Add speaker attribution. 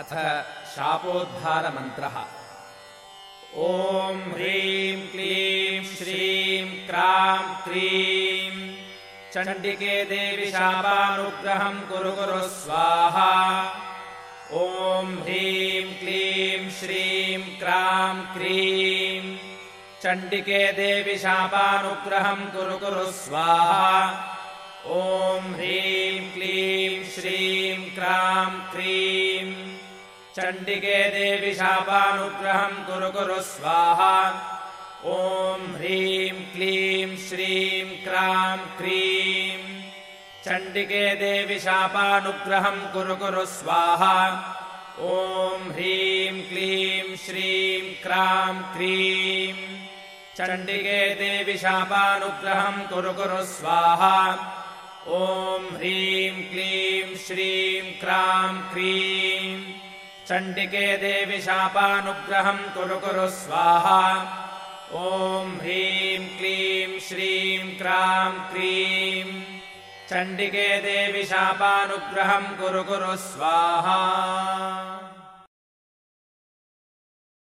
Speaker 1: अथ शापोद्धारमन्त्रः। ॐ ह्रीं क्लीं श्रीं क्रां क्रीं चण्डिके देवि शापानुग्रहम् कुरु कुरु स्वाहा। ॐ ह्रीं क्लीं श्रीं क्रां क्रीं चण्डिके देवि शापानुग्रहम् कुरु कुरु स्वाहा। ॐ ह्रीं क्लीं श्रीं क्रां क्रीं चण्डिके देवि शापानुग्रहम् कुरु कुरु स्वाहा। ॐ ह्रीं क्लीं श्रीं क्रां क्रीं। चण्डिके देवि शापानुग्रहम् कुरु कुरु स्वाहा। ॐ ह्रीं क्लीं श्रीं क्रां क्रीं। चण्डिके देवि शापानुग्रहम् कुरु कुरु स्वाहा। ॐ ह्रीं क्लीं श्रीं क्रां क्रीं चण्डिके देवि शापानुग्रहम् कुरु कुरु स्वाहा। ॐ ह्रीं क्लीं श्रीं क्रां क्रीं। चण्डिके देवि शापानुग्रहम् कुरु कुरु स्वाहा